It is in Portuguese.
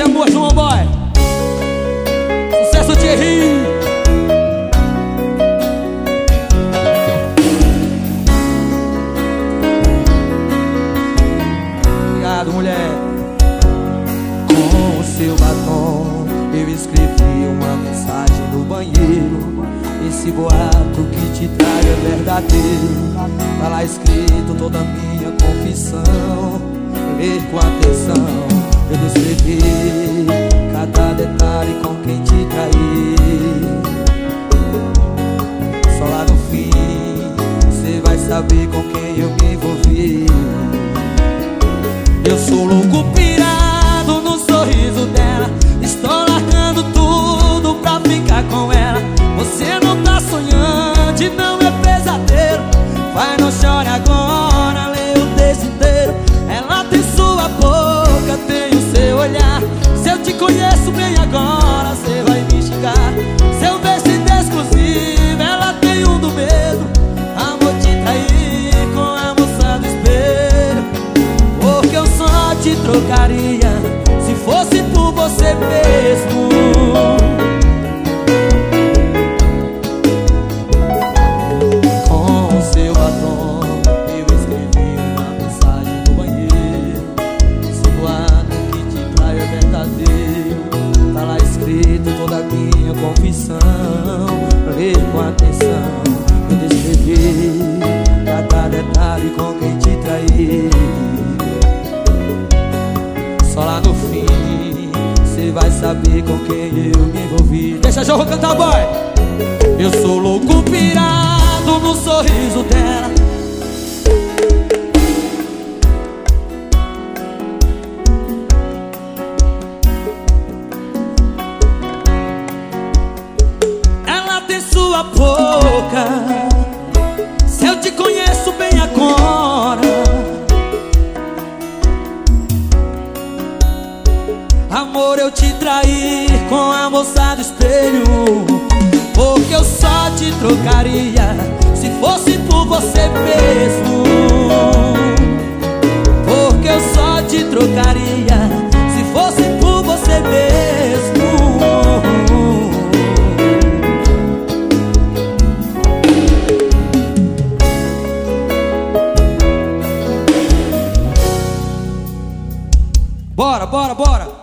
Até boa, João Boy. Sucesso Thierry. Obrigado, mulher. Com o seu batom, eu escrevi uma mensagem no banheiro. Esse boato que te trago é verdadeiro. Tá lá escrito toda a minha confissão. Ler com atenção, eu descrevi cada detalhe com quem te traí. Só lá no fim, você vai saber com quem eu me envolvi. Eu sou louco pirado no sorriso dela Estou largando tudo pra ficar com ela Você não tá sonhando não é pesadelo Vai, não chore agora, te trocaria se fosse por você mesmo. Com seu batom, eu escrevi uma mensagem no banheiro. Esse boato que te trai é verdadeiro. Tá lá escrito toda a minha confissão. Lê com atenção, eu descrevi cada detalhe com quem saber com quem eu me envolvi. Deixa Jorro cantar, boy. Eu sou louco pirado no sorriso dela. Ela tem sua boca Amor, eu te traí com a moça do espelho. Porque eu só te trocaria se fosse por você mesmo. Porque eu só te trocaria se fosse por você mesmo. Bora, bora, bora!